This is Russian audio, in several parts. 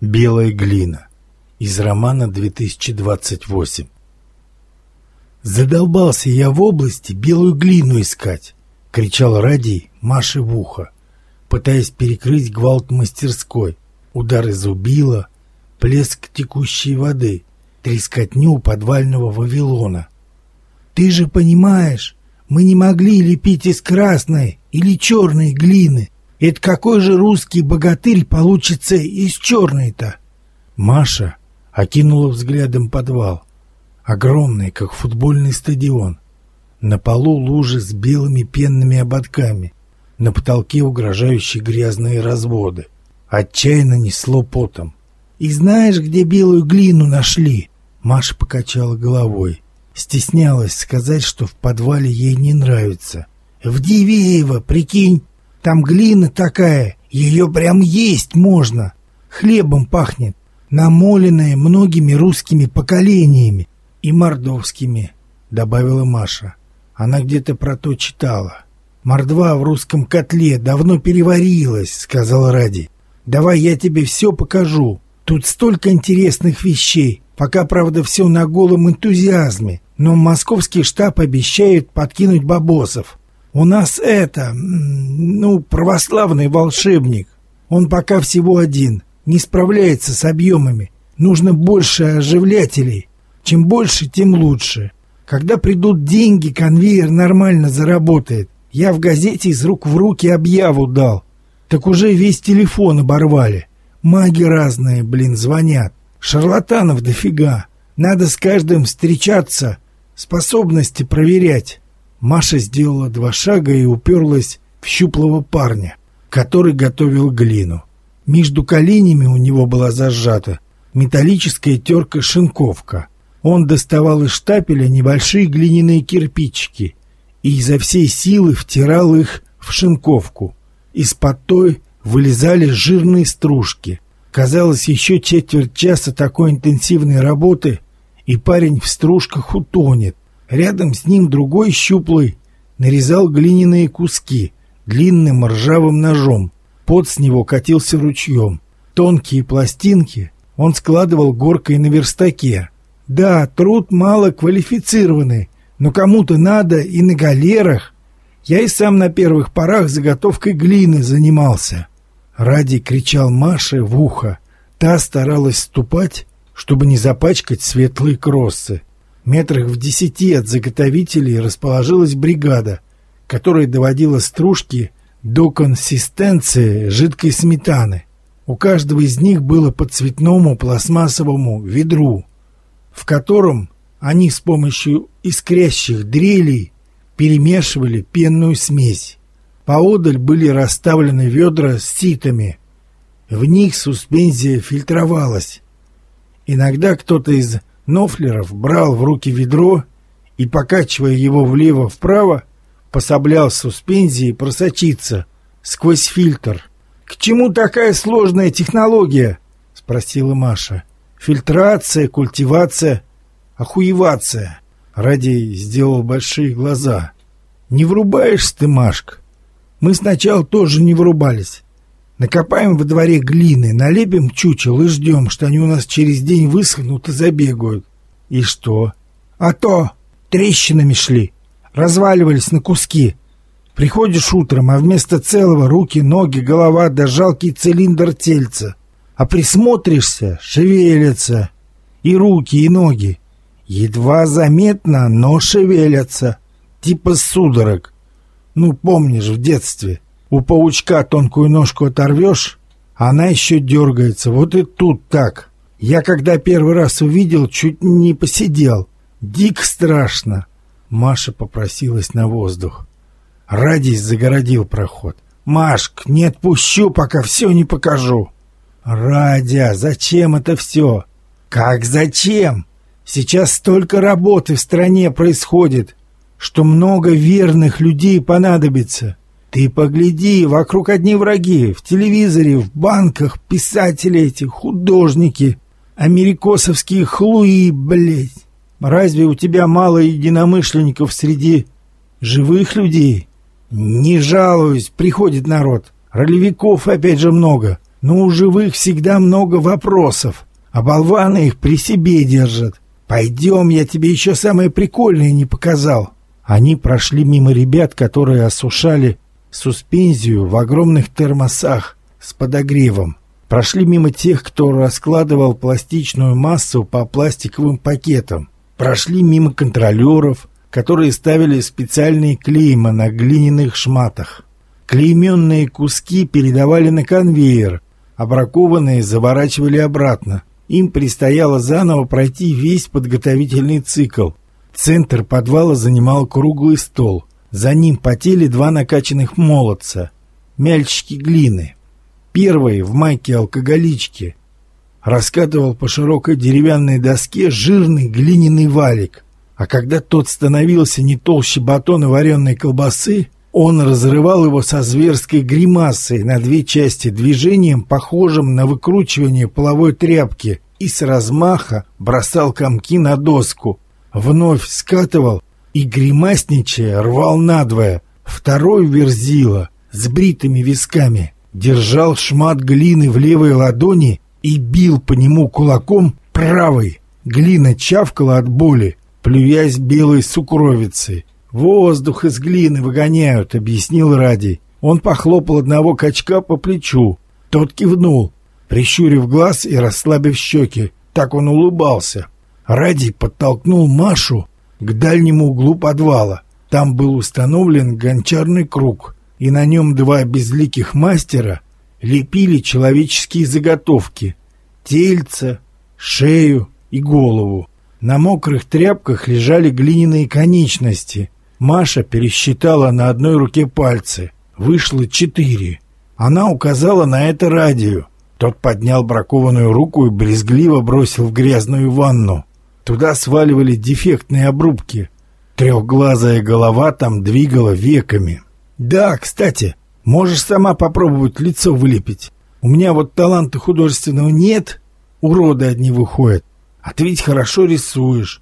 Белая глина. Из романа 2028. «Задолбался я в области белую глину искать!» — кричал Радий Маше в ухо, пытаясь перекрыть гвалт мастерской, удары зубила, плеск текущей воды, трескотню подвального Вавилона. «Ты же понимаешь, мы не могли лепить из красной или черной глины, это какой же русский богатырь получится из черной-то? Маша окинула взглядом подвал. Огромный, как футбольный стадион. На полу лужи с белыми пенными ободками. На потолке угрожающие грязные разводы. Отчаянно несло потом. «И знаешь, где белую глину нашли?» Маша покачала головой. Стеснялась сказать, что в подвале ей не нравится. «В Дивеево, прикинь!» Там глина такая, ее прям есть можно. Хлебом пахнет, намоленная многими русскими поколениями и мордовскими, добавила Маша. Она где-то про то читала. Мордва в русском котле давно переварилась, сказал Ради. Давай я тебе все покажу. Тут столько интересных вещей. Пока, правда, все на голом энтузиазме. Но московский штаб обещает подкинуть бабосов. У нас это, ну, православный волшебник. Он пока всего один, не справляется с объемами. Нужно больше оживлятелей. Чем больше, тем лучше. Когда придут деньги, конвейер нормально заработает. Я в газете из рук в руки объяву дал. Так уже весь телефон оборвали. Маги разные, блин, звонят. Шарлатанов дофига. Надо с каждым встречаться, способности проверять. Маша сделала два шага и уперлась в щуплого парня, который готовил глину. Между коленями у него была зажата металлическая терка-шинковка. Он доставал из штапеля небольшие глиняные кирпичики и изо всей силы втирал их в шинковку. Из-под той вылезали жирные стружки. Казалось, еще четверть часа такой интенсивной работы, и парень в стружках утонет. Рядом с ним другой щуплый нарезал глиняные куски длинным ржавым ножом. Пот с него катился ручьем. Тонкие пластинки он складывал горкой на верстаке. Да, труд мало квалифицированный, но кому-то надо и на галерах. Я и сам на первых порах заготовкой глины занимался. Ради кричал Маше в ухо. Та старалась ступать, чтобы не запачкать светлые кроссы. Метрах в десяти от заготовителей расположилась бригада, которая доводила стружки до консистенции жидкой сметаны. У каждого из них было по цветному пластмассовому ведру, в котором они с помощью искрящих дрелей перемешивали пенную смесь. Поодаль были расставлены ведра с ситами. В них суспензия фильтровалась. Иногда кто-то из Нофлеров брал в руки ведро и, покачивая его влево-вправо, пособлял суспензии просочиться сквозь фильтр. «К чему такая сложная технология?» — спросила Маша. «Фильтрация, культивация, охуевация». Радий сделал большие глаза. «Не врубаешься ты, Машка? Мы сначала тоже не врубались. Накопаем во дворе глины, налепим чучел и ждем, что они у нас через день высохнут и забегают. И что? А то трещинами шли, разваливались на куски. Приходишь утром, а вместо целого руки, ноги, голова да жалкий цилиндр тельца. А присмотришься, шевелятся. И руки, и ноги. Едва заметно, но шевелятся. Типа судорог. Ну, помнишь, в детстве. У паучка тонкую ножку оторвешь, она еще дергается. Вот и тут так. Я когда первый раз увидел, чуть не посидел. Дик страшно. Маша попросилась на воздух. Радис загородил проход. «Машк, не отпущу, пока все не покажу». «Радя, зачем это все?» «Как зачем? Сейчас столько работы в стране происходит, что много верных людей понадобится. Ты погляди, вокруг одни враги, в телевизоре, в банках, писатели эти, художники, америкосовские хлуи, блядь. Разве у тебя мало единомышленников среди живых людей? Не жалуюсь, приходит народ. Ролевиков опять же много. но у живых всегда много вопросов, а болваны их при себе держат. Пойдем, я тебе еще самое прикольное не показал». Они прошли мимо ребят, которые осушали суспензию в огромных термосах с подогревом. Прошли мимо тех, кто раскладывал пластичную массу по пластиковым пакетам. Прошли мимо контролеров, которые ставили специальные клейма на глиняных шматах. Клейменные куски передавали на конвейер, а бракованные заворачивали обратно. Им предстояло заново пройти весь подготовительный цикл. Центр подвала занимал круглый стол. За ним потели два накачанных молодца, мяльчики глины. Первый в майке алкоголички раскатывал по широкой деревянной доске жирный глиняный валик. А когда тот становился не толще батона вареной колбасы, он разрывал его со зверской гримасой на две части движением, похожим на выкручивание половой тряпки, и с размаха бросал комки на доску, вновь скатывал и, гримасничая, рвал надвое. Второй верзила с бритыми висками держал шмат глины в левой ладони и бил по нему кулаком правой. Глина чавкала от боли, плюясь белой сукровицей. «Воздух из глины выгоняют», — объяснил Ради. Он похлопал одного качка по плечу. Тот кивнул, прищурив глаз и расслабив щеки. Так он улыбался. Ради подтолкнул Машу к дальнему углу подвала. Там был установлен гончарный круг, и на нем два безликих мастера лепили человеческие заготовки — тельца, шею и голову. На мокрых тряпках лежали глиняные конечности. Маша пересчитала на одной руке пальцы. Вышло четыре. Она указала на это радио. Тот поднял бракованную руку и брезгливо бросил в грязную ванну. Туда сваливали дефектные обрубки. Трехглазая голова там двигала веками. «Да, кстати, можешь сама попробовать лицо вылепить. У меня вот таланта художественного нет, уроды одни выходят. А ты ведь хорошо рисуешь».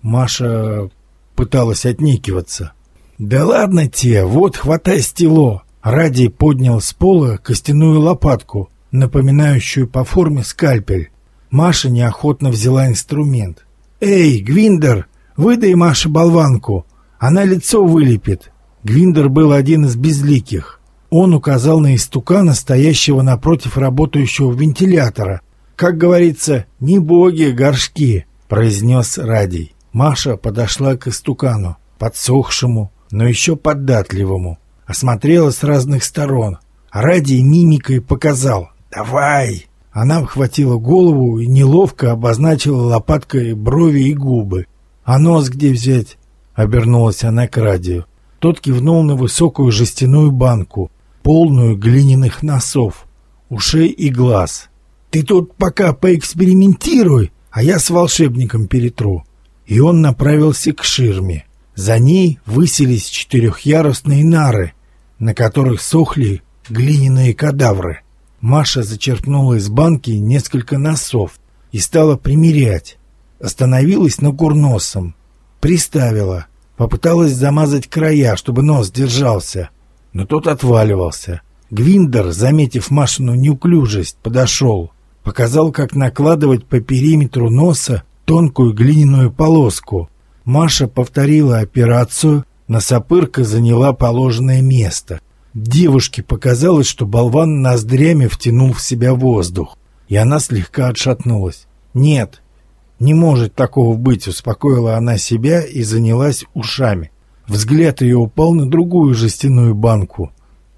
Маша пыталась отнекиваться. «Да ладно тебе, вот хватай стело». Ради поднял с пола костяную лопатку, напоминающую по форме скальпель. Маша неохотно взяла инструмент. «Эй, Гвиндер, выдай Маше болванку, она лицо вылепит». Гвиндер был один из безликих. Он указал на истукана, стоящего напротив работающего вентилятора. «Как говорится, не боги, горшки», — произнес Радий. Маша подошла к истукану, подсохшему, но еще податливому. Осмотрела с разных сторон. Ради мимикой показал «Давай!». Она обхватила голову и неловко обозначила лопаткой брови и губы. «А нос где взять?» — обернулась она к радио. Тот кивнул на высокую жестяную банку, полную глиняных носов, ушей и глаз. «Ты тут пока поэкспериментируй, а я с волшебником перетру» и он направился к ширме. За ней высились четырехъярусные нары, на которых сохли глиняные кадавры. Маша зачерпнула из банки несколько носов и стала примерять. Остановилась на курносом, приставила, попыталась замазать края, чтобы нос держался, но тот отваливался. Гвиндер, заметив Машину неуклюжесть, подошел, показал, как накладывать по периметру носа тонкую глиняную полоску. Маша повторила операцию, носопырка заняла положенное место. Девушке показалось, что болван ноздрями втянул в себя воздух, и она слегка отшатнулась. «Нет, не может такого быть», — успокоила она себя и занялась ушами. Взгляд ее упал на другую жестяную банку.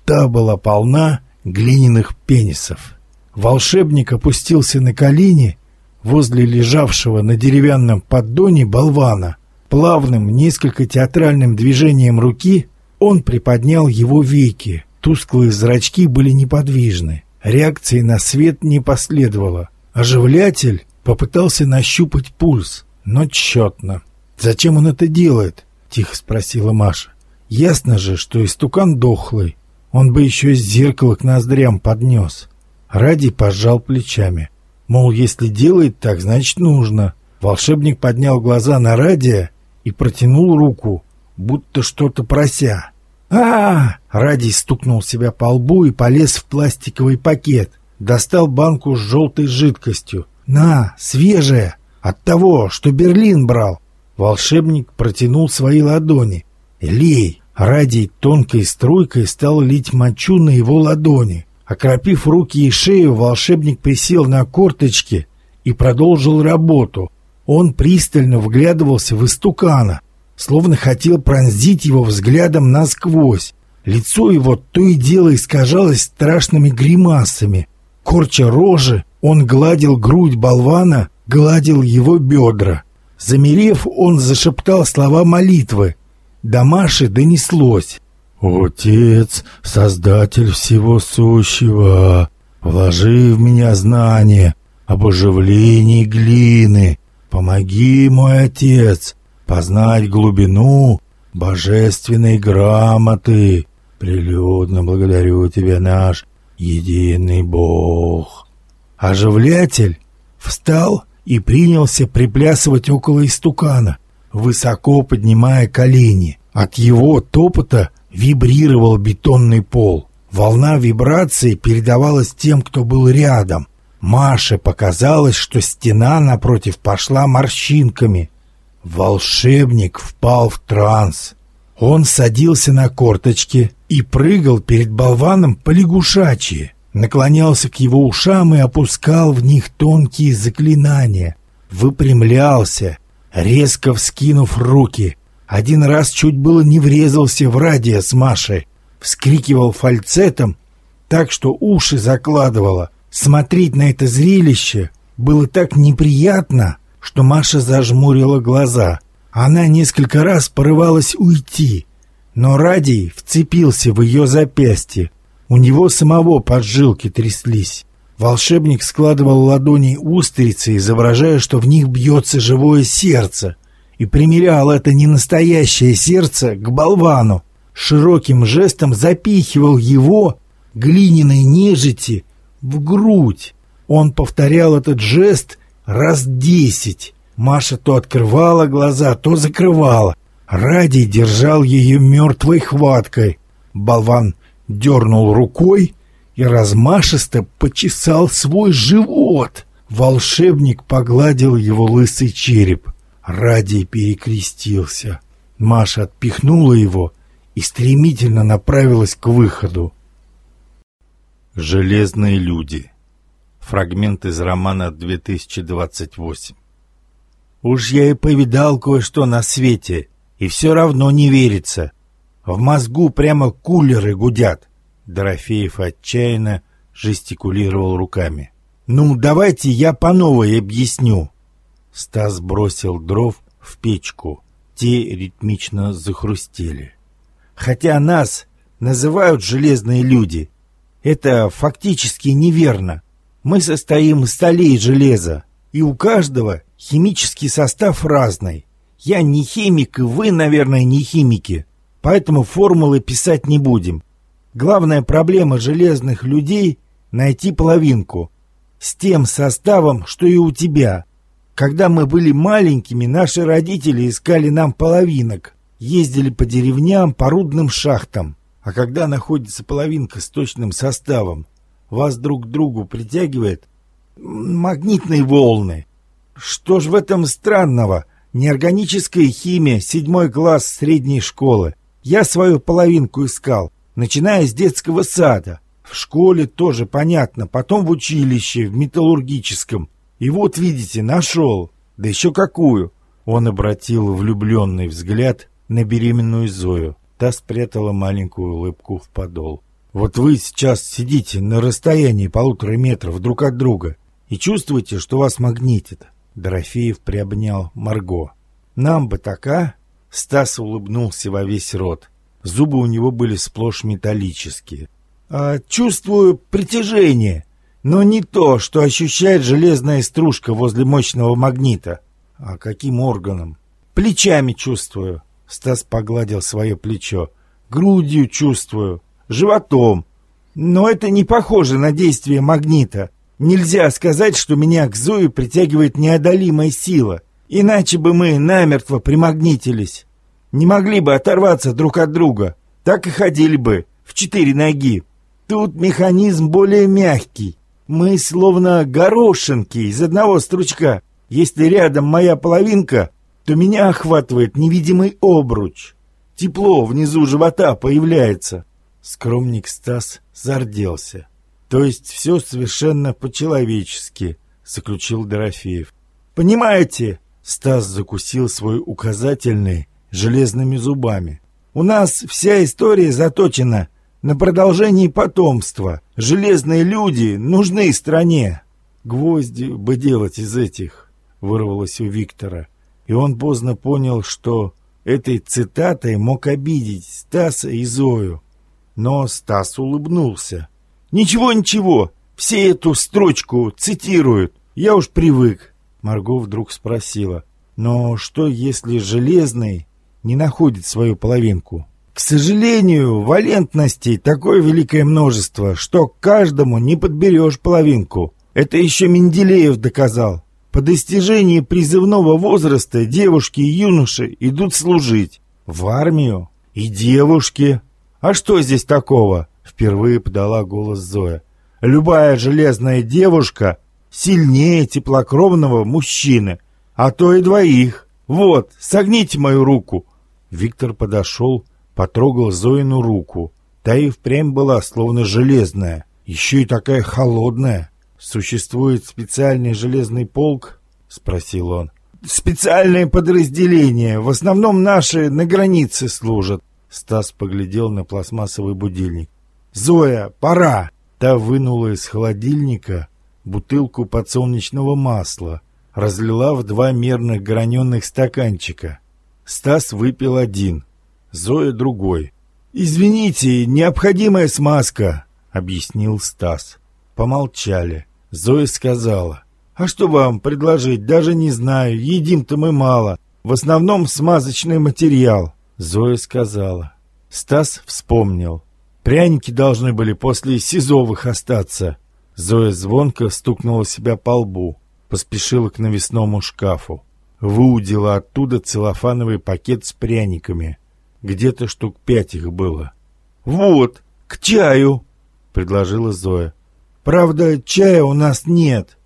Та была полна глиняных пенисов. Волшебник опустился на колени возле лежавшего на деревянном поддоне болвана. Плавным, несколько театральным движением руки он приподнял его веки. Тусклые зрачки были неподвижны. Реакции на свет не последовало. Оживлятель попытался нащупать пульс, но тщетно. «Зачем он это делает?» — тихо спросила Маша. «Ясно же, что истукан дохлый. Он бы еще из зеркала к ноздрям поднес». Ради пожал плечами. Мол, если делает так, значит нужно. Волшебник поднял глаза на радио и протянул руку, будто что-то прося. А, -а, Радий стукнул себя по лбу и полез в пластиковый пакет. достал банку с желтой жидкостью. «На, свежая, от того, что Берлин брал!» Волшебник протянул свои ладони. «Лей!» Радий тонкой струйкой стал лить мочу на его ладони. Окропив руки и шею, волшебник присел на корточки и продолжил работу. Он пристально вглядывался в истукана, словно хотел пронзить его взглядом насквозь. Лицо его то и дело искажалось страшными гримасами. Корча рожи, он гладил грудь болвана, гладил его бедра. Замерев, он зашептал слова молитвы. До Маши донеслось. «Отец, Создатель всего сущего, вложи в меня знание об оживлении глины. Помоги, мой Отец, познать глубину божественной грамоты. Прилюдно благодарю тебя, наш единый Бог. Оживлятель встал и принялся приплясывать около истукана, высоко поднимая колени. От его топота вибрировал бетонный пол. Волна вибрации передавалась тем, кто был рядом. Маше показалось, что стена напротив пошла морщинками. Волшебник впал в транс. Он садился на корточки и прыгал перед болваном по лягушачьи, наклонялся к его ушам и опускал в них тонкие заклинания, выпрямлялся, резко вскинув руки. Один раз чуть было не врезался в радио с Машей, вскрикивал фальцетом, так что уши закладывало. Смотреть на это зрелище было так неприятно, что Маша зажмурила глаза. Она несколько раз порывалась уйти, но Радий вцепился в ее запястье. У него самого поджилки тряслись. Волшебник складывал ладони устрицы, изображая, что в них бьется живое сердце, и примерял это ненастоящее сердце к болвану. Широким жестом запихивал его, глиняной нежити, в грудь. Он повторял этот жест раз десять. Маша то открывала глаза, то закрывала. Ради держал ее мертвой хваткой. Болван дернул рукой и размашисто почесал свой живот. Волшебник погладил его лысый череп. Ради перекрестился. Маша отпихнула его и стремительно направилась к выходу. «Железные люди» Фрагмент из романа 2028 Уж я и повидал кое-что на свете, и все равно не верится. В мозгу прямо кулеры гудят. Дорофеев отчаянно жестикулировал руками. «Ну, давайте я по новой объясню». Стас бросил дров в печку. Те ритмично захрустели. «Хотя нас называют железные люди. Это фактически неверно. Мы состоим из столей железа, и у каждого Химический состав разный. Я не химик, и вы, наверное, не химики. Поэтому формулы писать не будем. Главная проблема железных людей — найти половинку. С тем составом, что и у тебя. Когда мы были маленькими, наши родители искали нам половинок. Ездили по деревням, по рудным шахтам. А когда находится половинка с точным составом, вас друг к другу притягивает магнитные волны. Что ж в этом странного? Неорганическая химия, седьмой класс средней школы. Я свою половинку искал, начиная с детского сада. В школе тоже понятно, потом в училище, в металлургическом. И вот, видите, нашел. Да еще какую. Он обратил влюбленный взгляд на беременную Зою. Та спрятала маленькую улыбку в подол. Вот вы сейчас сидите на расстоянии полутора метров друг от друга и чувствуете, что вас магнитит. Дорофеев приобнял Марго. «Нам бы така!» Стас улыбнулся во весь рот. Зубы у него были сплошь металлические. «А, «Чувствую притяжение, но не то, что ощущает железная стружка возле мощного магнита. А каким органом? Плечами чувствую». Стас погладил свое плечо. «Грудью чувствую, животом. Но это не похоже на действие магнита. Нельзя сказать, что меня к Зое притягивает неодолимая сила, иначе бы мы намертво примагнитились. Не могли бы оторваться друг от друга, так и ходили бы в четыре ноги. Тут механизм более мягкий. Мы словно горошинки из одного стручка. Если рядом моя половинка, то меня охватывает невидимый обруч. Тепло внизу живота появляется. Скромник Стас зарделся. То есть все совершенно по-человечески, заключил Дорофеев. Понимаете, Стас закусил свой указательный железными зубами. У нас вся история заточена на продолжении потомства. Железные люди нужны стране. Гвозди бы делать из этих, вырвалось у Виктора. И он поздно понял, что этой цитатой мог обидеть Стаса и Зою. Но Стас улыбнулся. «Ничего, ничего, все эту строчку цитируют. Я уж привык». Марго вдруг спросила. «Но что, если Железный не находит свою половинку?» К сожалению, валентностей такое великое множество, что каждому не подберешь половинку. Это еще Менделеев доказал. По достижении призывного возраста девушки и юноши идут служить. В армию. И девушки. А что здесь такого? Впервые подала голос Зоя. Любая железная девушка сильнее теплокровного мужчины, а то и двоих. Вот, согните мою руку. Виктор подошел Потрогал Зоину руку. Та и впрямь была словно железная, еще и такая холодная. «Существует специальный железный полк?» — спросил он. «Специальное подразделение. В основном наши на границе служат». Стас поглядел на пластмассовый будильник. «Зоя, пора!» Та вынула из холодильника бутылку подсолнечного масла, разлила в два мерных граненых стаканчика. Стас выпил один — Зоя другой. «Извините, необходимая смазка», — объяснил Стас. Помолчали. Зоя сказала. «А что вам предложить? Даже не знаю. Едим-то мы мало. В основном смазочный материал». Зоя сказала. Стас вспомнил. Пряники должны были после Сизовых остаться. Зоя звонко стукнула себя по лбу. Поспешила к навесному шкафу. Выудила оттуда целлофановый пакет с пряниками. Где-то штук пять их было. «Вот, к чаю!» — предложила Зоя. «Правда, чая у нас нет.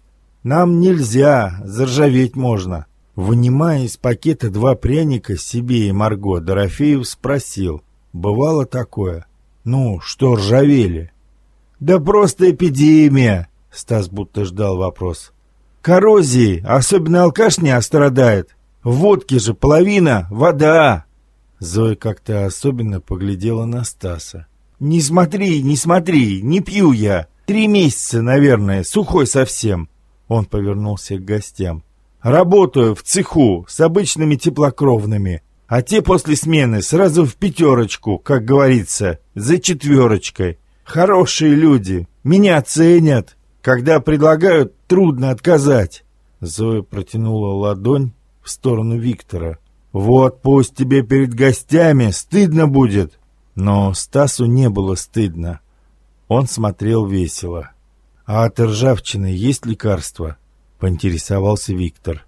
Нам нельзя, заржаветь можно». Вынимая из пакета два пряника себе и Марго, Дорофеев спросил. «Бывало такое? Ну, что ржавели?» «Да просто эпидемия!» — Стас будто ждал вопрос. «Коррозии, особенно алкаш не страдает. В водке же половина — вода!» Зоя как-то особенно поглядела на Стаса. «Не смотри, не смотри, не пью я. Три месяца, наверное, сухой совсем». Он повернулся к гостям. «Работаю в цеху с обычными теплокровными, а те после смены сразу в пятерочку, как говорится, за четверочкой. Хорошие люди, меня ценят. Когда предлагают, трудно отказать». Зоя протянула ладонь в сторону Виктора. Вот пусть тебе перед гостями стыдно будет. Но Стасу не было стыдно. Он смотрел весело. А от ржавчины есть лекарство? Поинтересовался Виктор.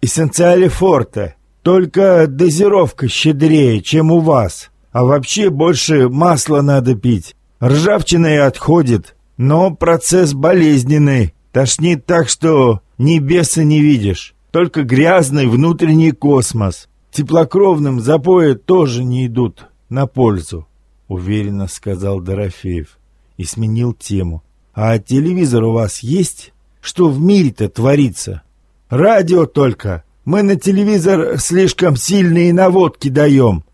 Эссенциали форте. Только дозировка щедрее, чем у вас. А вообще больше масла надо пить. Ржавчина и отходит. Но процесс болезненный. Тошнит так, что небеса не видишь только грязный внутренний космос. Теплокровным запои тоже не идут на пользу, уверенно сказал Дорофеев и сменил тему. А телевизор у вас есть? Что в мире-то творится? Радио только. Мы на телевизор слишком сильные наводки даем.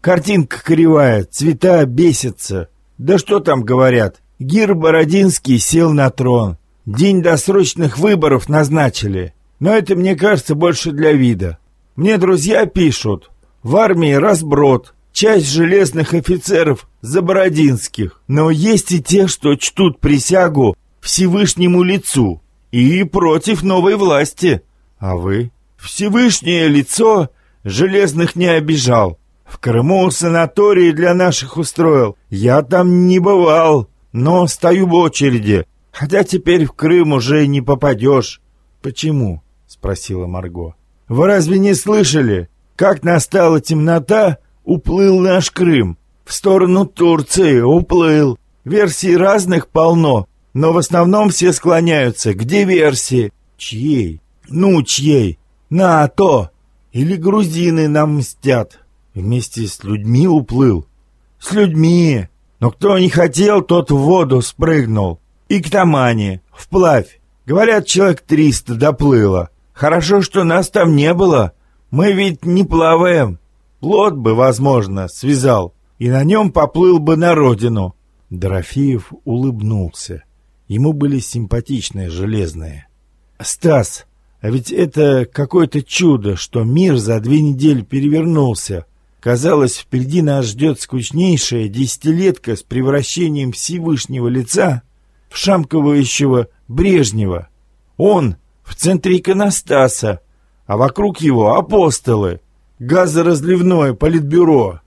Картинка кривая, цвета бесятся. Да что там говорят? Гир Бородинский сел на трон. День досрочных выборов назначили. Но это, мне кажется, больше для вида. Мне друзья пишут, в армии разброд, часть железных офицеров Забородинских, но есть и те, что чтут присягу Всевышнему лицу и против новой власти. А вы? Всевышнее лицо железных не обижал. В Крыму санатории для наших устроил. Я там не бывал, но стою в очереди. Хотя теперь в Крым уже не попадешь. Почему? спросила Марго. «Вы разве не слышали, как настала темнота, уплыл наш Крым? В сторону Турции уплыл. Версий разных полно, но в основном все склоняются к диверсии. Чьей? Ну, чьей? На то! Или грузины нам мстят. Вместе с людьми уплыл. С людьми. Но кто не хотел, тот в воду спрыгнул. И к Тамане, вплавь. Говорят, человек триста доплыло. Хорошо, что нас там не было. Мы ведь не плаваем. Плот бы, возможно, связал, и на нем поплыл бы на родину. Дорофеев улыбнулся. Ему были симпатичные железные. «Стас, а ведь это какое-то чудо, что мир за две недели перевернулся. Казалось, впереди нас ждет скучнейшая десятилетка с превращением Всевышнего лица в шамковающего Брежнева. Он в центре иконостаса, а вокруг его апостолы, газоразливное политбюро.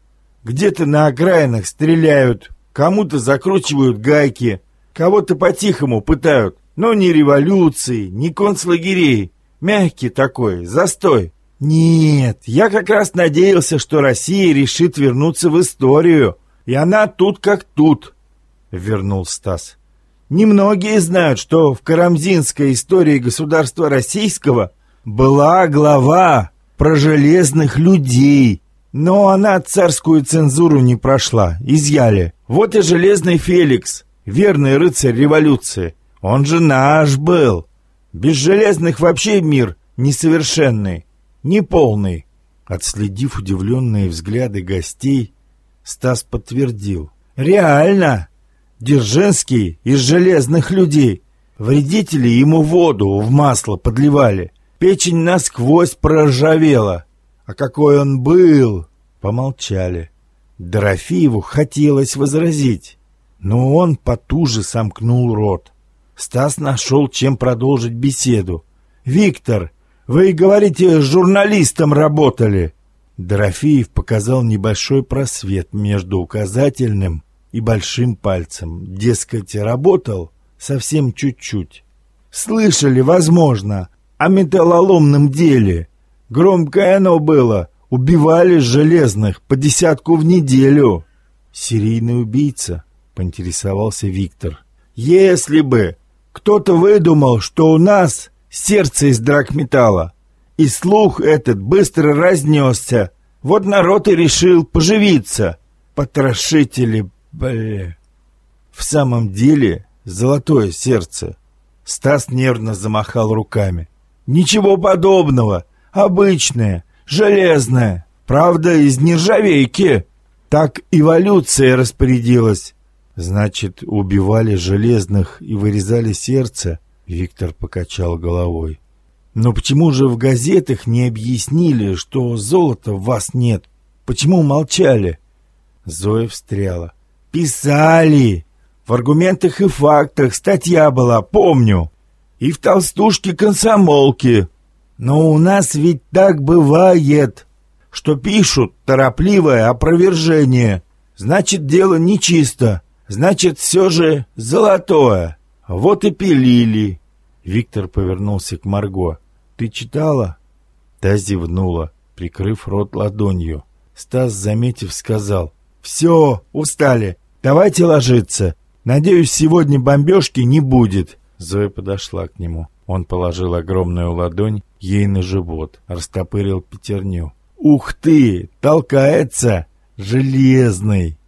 Где-то на окраинах стреляют, кому-то закручивают гайки, кого-то по-тихому пытают. Но ни революции, ни концлагерей. Мягкий такой, застой. Нет, я как раз надеялся, что Россия решит вернуться в историю. И она тут как тут, — вернул Стас. Немногие знают, что в Карамзинской истории государства российского была глава про железных людей. Но она царскую цензуру не прошла, изъяли. Вот и железный Феликс, верный рыцарь революции. Он же наш был. Без железных вообще мир несовершенный, неполный. Отследив удивленные взгляды гостей, Стас подтвердил. «Реально! Дзержинский из железных людей. Вредители ему воду в масло подливали. Печень насквозь проржавела. А какой он был!» Помолчали. Дорофееву хотелось возразить, но он потуже сомкнул рот. Стас нашел, чем продолжить беседу. «Виктор, вы, говорите, с журналистом работали?» Дорофеев показал небольшой просвет между указательным и большим пальцем. Дескать, работал совсем чуть-чуть. «Слышали, возможно, о металлоломном деле. Громкое оно было. Убивали железных по десятку в неделю». «Серийный убийца», — поинтересовался Виктор. «Если бы кто-то выдумал, что у нас сердце из драгметалла, и слух этот быстро разнесся. Вот народ и решил поживиться. Потрошители, бля. В самом деле, золотое сердце. Стас нервно замахал руками. Ничего подобного. Обычное, железное. Правда, из нержавейки. Так эволюция распорядилась. Значит, убивали железных и вырезали сердце? Виктор покачал головой. Но почему же в газетах не объяснили, что золота в вас нет? Почему молчали? Зоя встряла. Писали! В аргументах и фактах статья была, помню. И в толстушке комсомолки. Но у нас ведь так бывает, что пишут торопливое опровержение. Значит, дело нечисто. Значит, все же золотое. Вот и пилили. Виктор повернулся к Марго. Ты читала? Та зевнула, прикрыв рот ладонью. Стас, заметив, сказал. Все, устали. Давайте ложиться. Надеюсь, сегодня бомбежки не будет. Зоя подошла к нему. Он положил огромную ладонь ей на живот, растопырил пятерню. «Ух ты! Толкается! Железный!»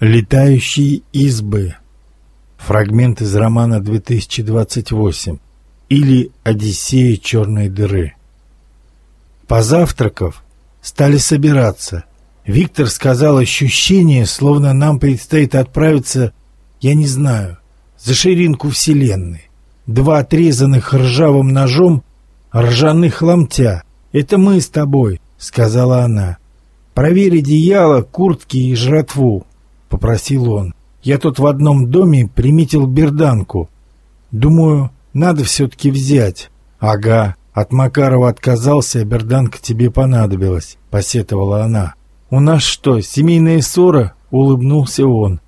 Летающие избы. Фрагмент из романа 2028 или «Одиссея черной дыры». Позавтракав, стали собираться. Виктор сказал ощущение, словно нам предстоит отправиться, я не знаю, за ширинку вселенной. Два отрезанных ржавым ножом ржаных ломтя. «Это мы с тобой», — сказала она. «Проверь одеяло, куртки и жратву попросил он. «Я тут в одном доме приметил берданку. Думаю, надо все-таки взять». «Ага, от Макарова отказался, а берданка тебе понадобилась», — посетовала она. «У нас что, семейная ссора?» — улыбнулся он.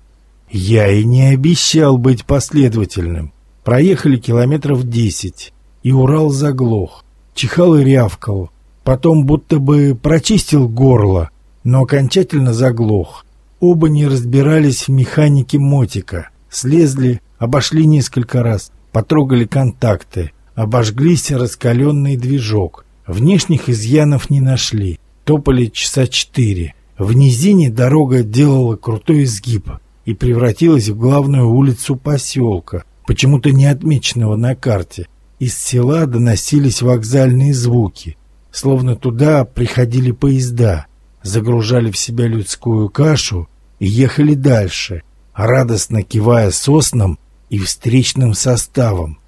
«Я и не обещал быть последовательным. Проехали километров десять, и Урал заглох. Чихал и рявкал. Потом будто бы прочистил горло, но окончательно заглох. Оба не разбирались в механике мотика. Слезли, обошли несколько раз, потрогали контакты, обожглись раскаленный движок. Внешних изъянов не нашли. Топали часа четыре. В низине дорога делала крутой изгиб и превратилась в главную улицу поселка, почему-то не отмеченного на карте. Из села доносились вокзальные звуки, словно туда приходили поезда, загружали в себя людскую кашу и ехали дальше, радостно кивая соснам и встречным составом.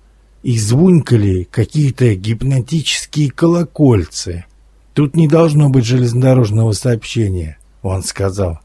И звунькали какие-то гипнотические колокольцы. «Тут не должно быть железнодорожного сообщения», — он сказал.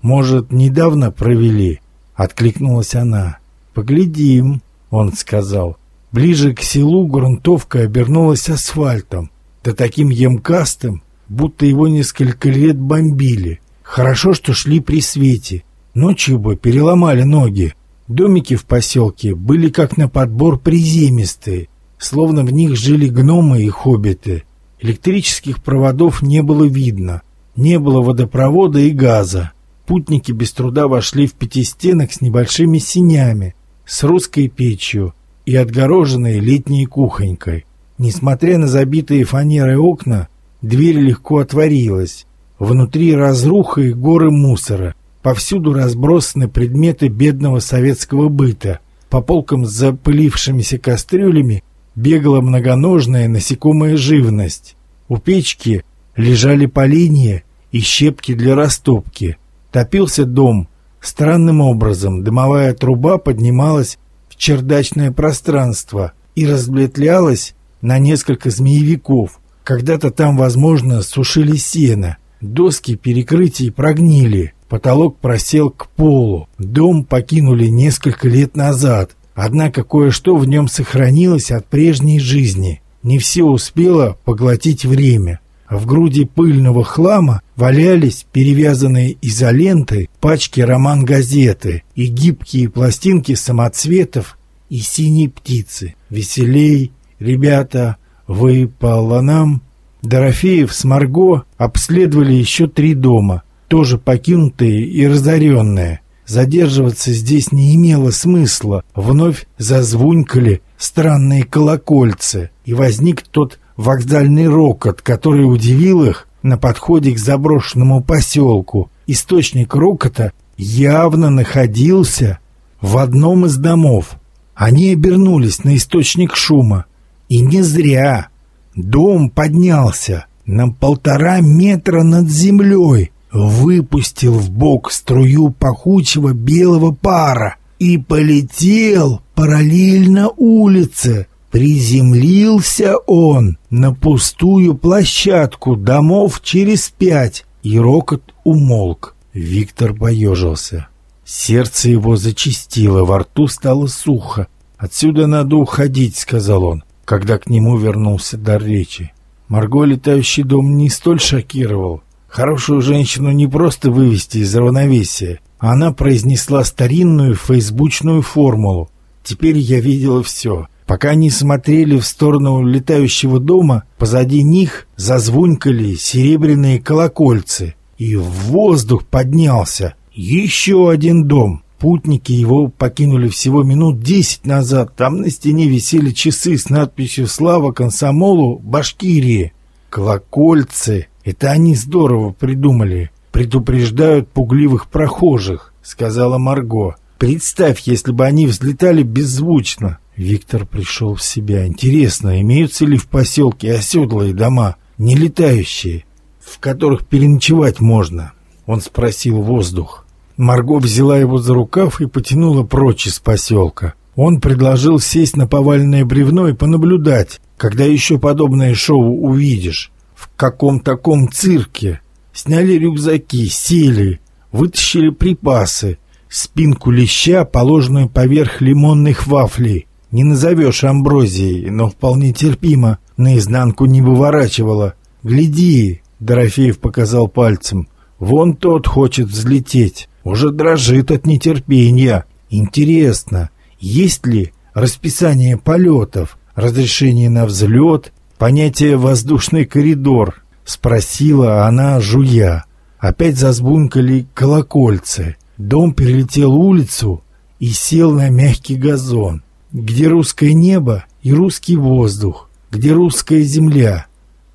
«Может, недавно провели?» — откликнулась она. «Поглядим», — он сказал. Ближе к селу грунтовка обернулась асфальтом, да таким емкастым, будто его несколько лет бомбили. Хорошо, что шли при свете. Ночью бы переломали ноги. Домики в поселке были как на подбор приземистые, словно в них жили гномы и хоббиты. Электрических проводов не было видно, не было водопровода и газа. Путники без труда вошли в пятистенок с небольшими синями, с русской печью и отгороженной летней кухонькой. Несмотря на забитые фанерой окна, дверь легко отворилась. Внутри разруха и горы мусора. Повсюду разбросаны предметы бедного советского быта. По полкам с запылившимися кастрюлями бегала многоножная насекомая живность. У печки лежали поленья и щепки для растопки. Топился дом. Странным образом дымовая труба поднималась в чердачное пространство и разблетлялась на несколько змеевиков. Когда-то там, возможно, сушили сено. Доски перекрытий прогнили, потолок просел к полу. Дом покинули несколько лет назад. Однако кое-что в нем сохранилось от прежней жизни. Не все успело поглотить время. В груди пыльного хлама валялись перевязанные изолентой пачки роман-газеты и гибкие пластинки самоцветов и синей птицы. Веселей, ребята, выпало нам. Дорофеев с Марго обследовали еще три дома, тоже покинутые и разоренные. Задерживаться здесь не имело смысла. Вновь зазвунькали странные колокольцы, и возник тот вокзальный рокот, который удивил их на подходе к заброшенному поселку. Источник рокота явно находился в одном из домов. Они обернулись на источник шума. И не зря. Дом поднялся на полтора метра над землей, выпустил в бок струю пахучего белого пара и полетел параллельно улице, Приземлился он на пустую площадку домов через пять, и рокот умолк. Виктор поежился. Сердце его зачистило, во рту стало сухо. «Отсюда надо уходить», — сказал он, когда к нему вернулся дар речи. Марго летающий дом не столь шокировал. Хорошую женщину не просто вывести из равновесия. Она произнесла старинную фейсбучную формулу. Теперь я видела все. Пока они смотрели в сторону летающего дома, позади них зазвонькали серебряные колокольцы, и в воздух поднялся еще один дом. Путники его покинули всего минут десять назад. Там на стене висели часы с надписью «Слава комсомолу Башкирии». Колокольцы. Это они здорово придумали. Предупреждают пугливых прохожих, сказала Марго. Представь, если бы они взлетали беззвучно. Виктор пришел в себя. Интересно, имеются ли в поселке оседлые дома, не летающие, в которых переночевать можно? Он спросил воздух. Марго взяла его за рукав и потянула прочь из поселка. Он предложил сесть на поваленное бревно и понаблюдать, когда еще подобное шоу увидишь. В каком таком цирке? Сняли рюкзаки, сели, вытащили припасы, спинку леща, положенную поверх лимонных вафлей, не назовешь амброзией, но вполне терпимо, наизнанку не выворачивала. «Гляди!» — Дорофеев показал пальцем. «Вон тот хочет взлететь, уже дрожит от нетерпения. Интересно, есть ли расписание полетов, разрешение на взлет, понятие «воздушный коридор»?» — спросила она, жуя. Опять зазвункали колокольцы. Дом перелетел улицу и сел на мягкий газон, где русское небо и русский воздух, где русская земля.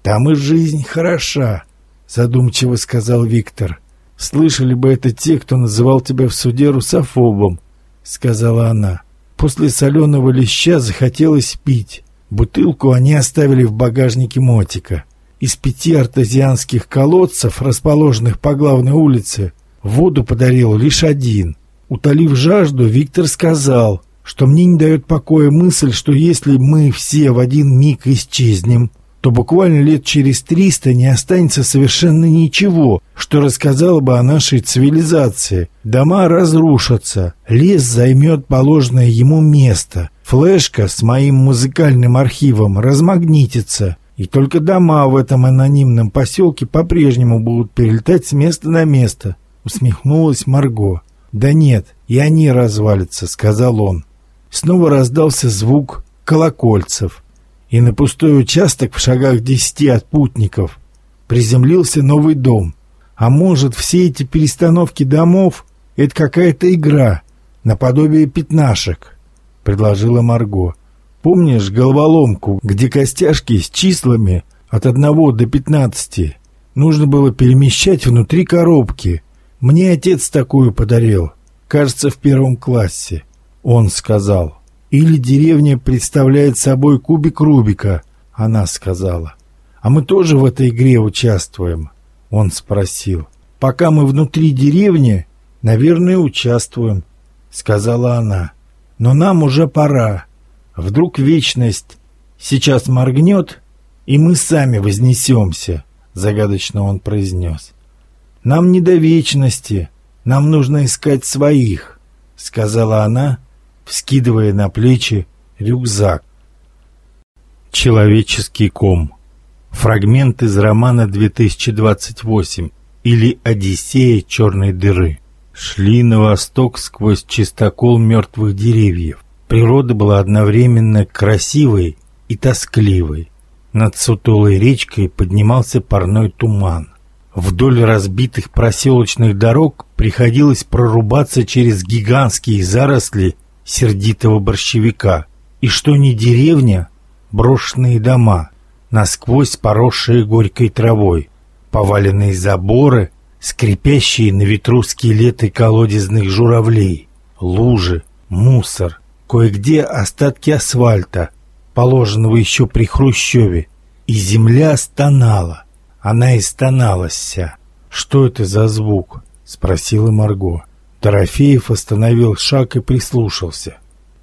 Там и жизнь хороша, задумчиво сказал Виктор. Слышали бы это те, кто называл тебя в суде русофобом, сказала она. После соленого леща захотелось пить. Бутылку они оставили в багажнике мотика. Из пяти артезианских колодцев, расположенных по главной улице, воду подарил лишь один. Утолив жажду, Виктор сказал, что мне не дает покоя мысль, что если мы все в один миг исчезнем, то буквально лет через триста не останется совершенно ничего, что рассказало бы о нашей цивилизации. Дома разрушатся, лес займет положенное ему место, флешка с моим музыкальным архивом размагнитится, и только дома в этом анонимном поселке по-прежнему будут перелетать с места на место, усмехнулась Марго. Да нет, и они развалятся, сказал он. Снова раздался звук колокольцев, и на пустой участок в шагах десяти от путников приземлился новый дом. А может, все эти перестановки домов — это какая-то игра, наподобие пятнашек, — предложила Марго. Помнишь головоломку, где костяшки с числами от 1 до 15 нужно было перемещать внутри коробки? Мне отец такую подарил, кажется, в первом классе. Он сказал. Или деревня представляет собой кубик Рубика, она сказала. А мы тоже в этой игре участвуем, он спросил. Пока мы внутри деревни, наверное, участвуем, сказала она. Но нам уже пора. Вдруг вечность сейчас моргнет, и мы сами вознесемся, загадочно он произнес. Нам не до вечности, нам нужно искать своих, сказала она, вскидывая на плечи рюкзак. Человеческий ком. Фрагмент из романа 2028 или «Одиссея черной дыры». Шли на восток сквозь чистокол мертвых деревьев. Природа была одновременно красивой и тоскливой. Над сутулой речкой поднимался парной туман. Вдоль разбитых проселочных дорог приходилось прорубаться через гигантские заросли сердитого борщевика. И что не деревня, брошенные дома, насквозь поросшие горькой травой, поваленные заборы, скрипящие на ветру скелеты колодезных журавлей, лужи, мусор, кое-где остатки асфальта, положенного еще при Хрущеве, и земля стонала. Она и стоналась вся. «Что это за звук?» — спросила Марго. Дорофеев остановил шаг и прислушался.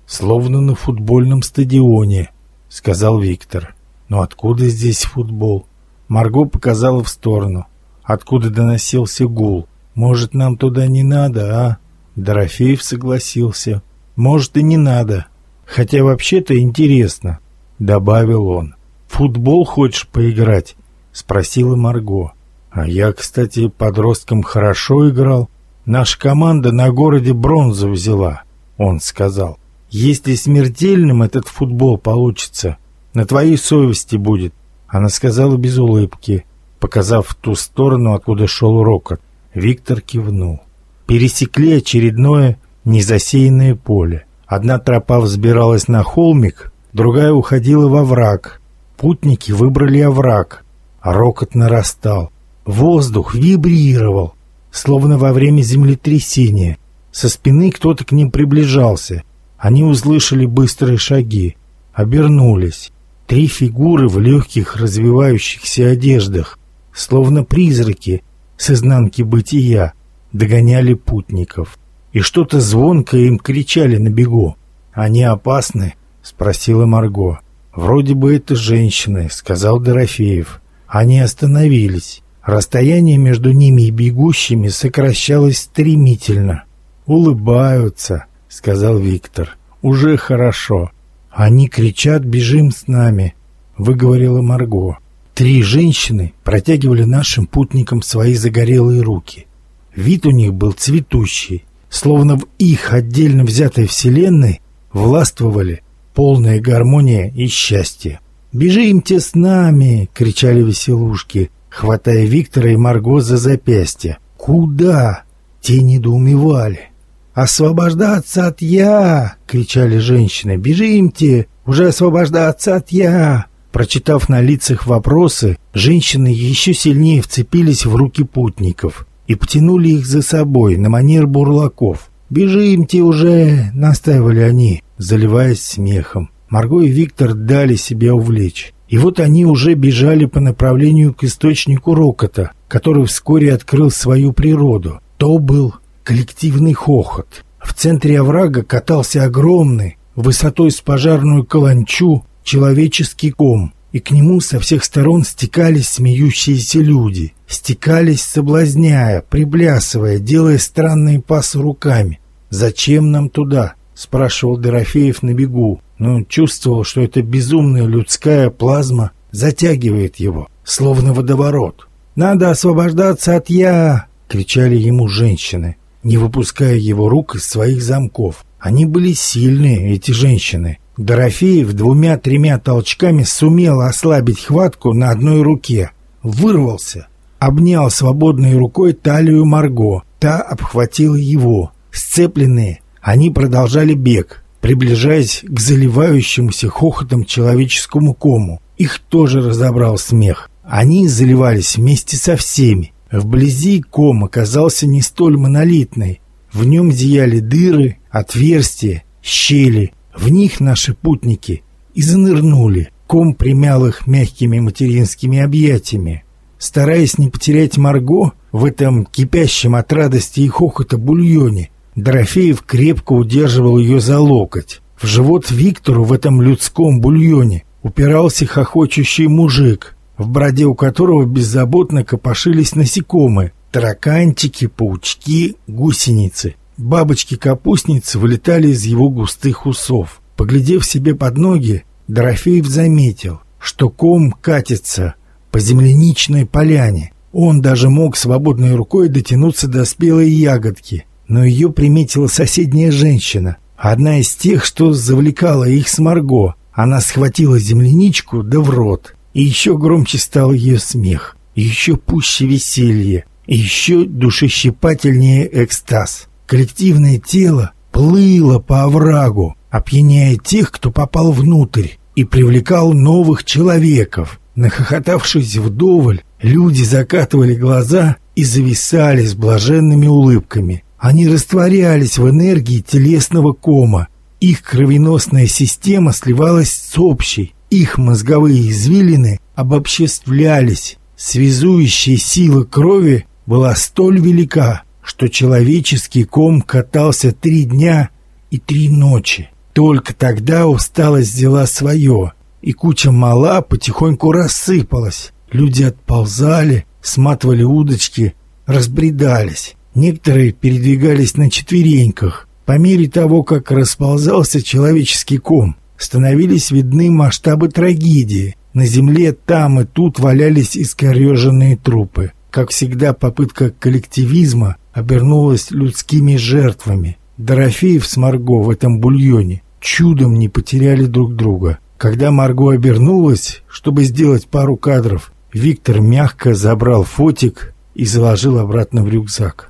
«Словно на футбольном стадионе», — сказал Виктор. «Но откуда здесь футбол?» Марго показала в сторону, откуда доносился гул. «Может, нам туда не надо, а?» Дорофеев согласился. Может, и не надо. Хотя вообще-то интересно, добавил он. Футбол хочешь поиграть? Спросила Марго. А я, кстати, подростком хорошо играл. Наша команда на городе бронзу взяла, он сказал. Если смертельным этот футбол получится, на твоей совести будет. Она сказала без улыбки, показав в ту сторону, откуда шел рокот. Виктор кивнул. Пересекли очередное незасеянное поле. Одна тропа взбиралась на холмик, другая уходила во враг. Путники выбрали овраг, а рокот нарастал. Воздух вибрировал, словно во время землетрясения. Со спины кто-то к ним приближался. Они услышали быстрые шаги, обернулись. Три фигуры в легких развивающихся одеждах, словно призраки с изнанки бытия, догоняли путников и что-то звонкое им кричали на бегу. «Они опасны?» — спросила Марго. «Вроде бы это женщины», — сказал Дорофеев. Они остановились. Расстояние между ними и бегущими сокращалось стремительно. «Улыбаются», — сказал Виктор. «Уже хорошо. Они кричат «бежим с нами», — выговорила Марго. Три женщины протягивали нашим путникам свои загорелые руки. Вид у них был цветущий, словно в их отдельно взятой вселенной властвовали полная гармония и счастье. «Бежимте с нами!» — кричали веселушки, хватая Виктора и Марго за запястье. «Куда?» — те недоумевали. «Освобождаться от я!» — кричали женщины. «Бежимте! Уже освобождаться от я!» Прочитав на лицах вопросы, женщины еще сильнее вцепились в руки путников и потянули их за собой на манер бурлаков. «Бежимте уже!» — настаивали они, заливаясь смехом. Марго и Виктор дали себя увлечь. И вот они уже бежали по направлению к источнику рокота, который вскоре открыл свою природу. То был коллективный хохот. В центре оврага катался огромный, высотой с пожарную каланчу, человеческий ком, и к нему со всех сторон стекались смеющиеся люди. Стекались, соблазняя, приплясывая, делая странные пасы руками. «Зачем нам туда?» — спрашивал Дорофеев на бегу, но он чувствовал, что эта безумная людская плазма затягивает его, словно водоворот. «Надо освобождаться от «я!» — кричали ему женщины, не выпуская его рук из своих замков. Они были сильные, эти женщины. Дорофеев двумя-тремя толчками сумел ослабить хватку на одной руке. Вырвался. Обнял свободной рукой талию Марго. Та обхватила его. Сцепленные, они продолжали бег, приближаясь к заливающемуся хохотом человеческому кому. Их тоже разобрал смех. Они заливались вместе со всеми. Вблизи ком оказался не столь монолитный. В нем зияли дыры, отверстия, щели. В них наши путники и занырнули. Ком примял их мягкими материнскими объятиями. Стараясь не потерять Марго в этом кипящем от радости и хохота бульоне, Дорофеев крепко удерживал ее за локоть. В живот Виктору в этом людском бульоне упирался хохочущий мужик, в броде у которого беззаботно копошились насекомые, тараканчики, паучки, гусеницы. Бабочки-капустницы вылетали из его густых усов. Поглядев себе под ноги, Дорофеев заметил, что ком катится по земляничной поляне. Он даже мог свободной рукой дотянуться до спелой ягодки, но ее приметила соседняя женщина, одна из тех, что завлекала их с Марго. Она схватила земляничку да в рот, и еще громче стал ее смех, еще пуще веселье, еще душещипательнее экстаз. Коллективное тело плыло по оврагу, опьяняя тех, кто попал внутрь, и привлекал новых человеков. Нахохотавшись вдоволь, люди закатывали глаза и зависали с блаженными улыбками. Они растворялись в энергии телесного кома. Их кровеносная система сливалась с общей. Их мозговые извилины обобществлялись. Связующая сила крови была столь велика, что человеческий ком катался три дня и три ночи. Только тогда усталость взяла свое, и куча мала потихоньку рассыпалась. Люди отползали, сматывали удочки, разбредались. Некоторые передвигались на четвереньках. По мере того, как расползался человеческий ком, становились видны масштабы трагедии. На земле там и тут валялись искореженные трупы. Как всегда, попытка коллективизма обернулась людскими жертвами. Дорофеев с Марго в этом бульоне чудом не потеряли друг друга. Когда Марго обернулась, чтобы сделать пару кадров, Виктор мягко забрал фотик и заложил обратно в рюкзак.